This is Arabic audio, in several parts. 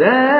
there.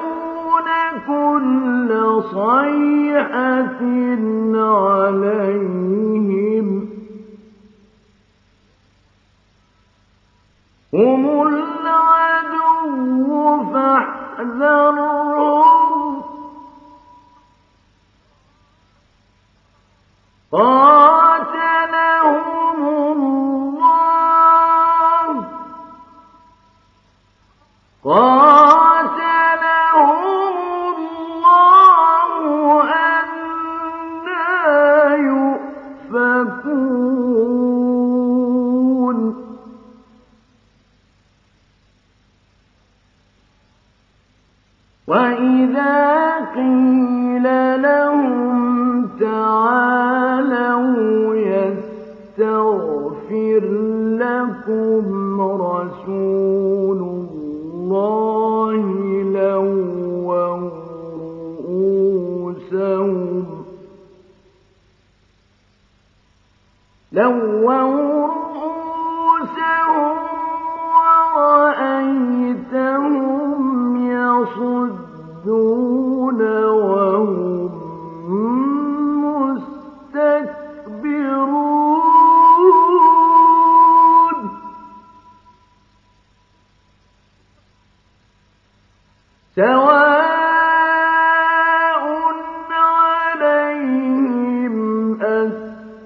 كل صيحة عليهم هم وإذا قيل لهم تعالوا يستغفر لكم رسول الله لووا رؤوسهم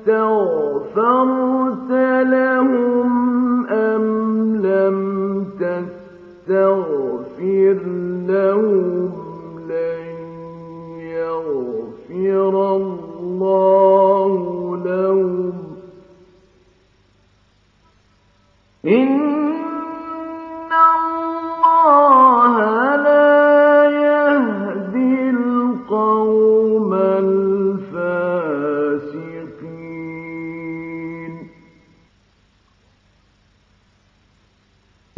تغفر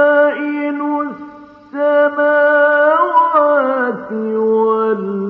خزائن السماوات والأرض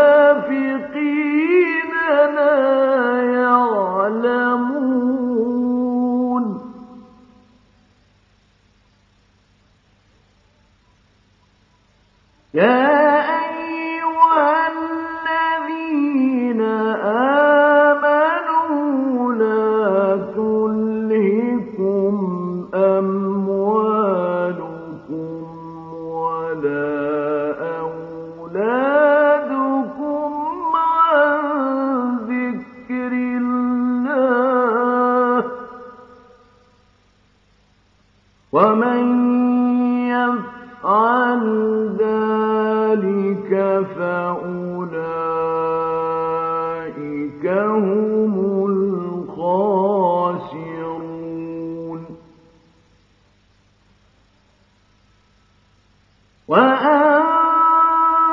ومن يفعل ذلك فأولئك هم الخاسرون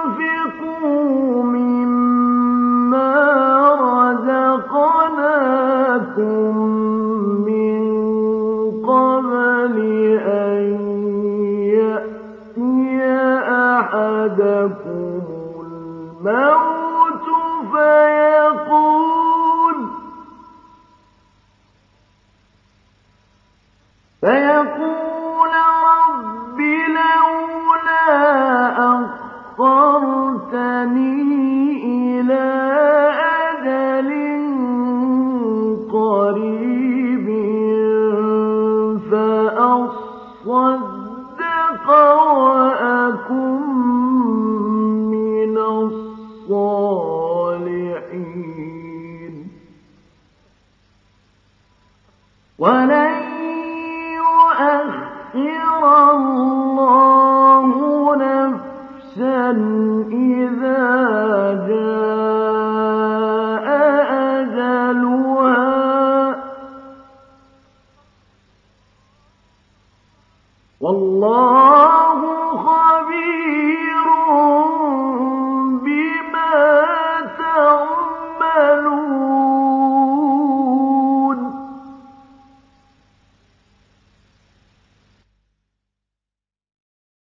وأنفقوا مما رزقناكم فيقول رب لولا أخرتني إلى أجل قريب فأصدق الله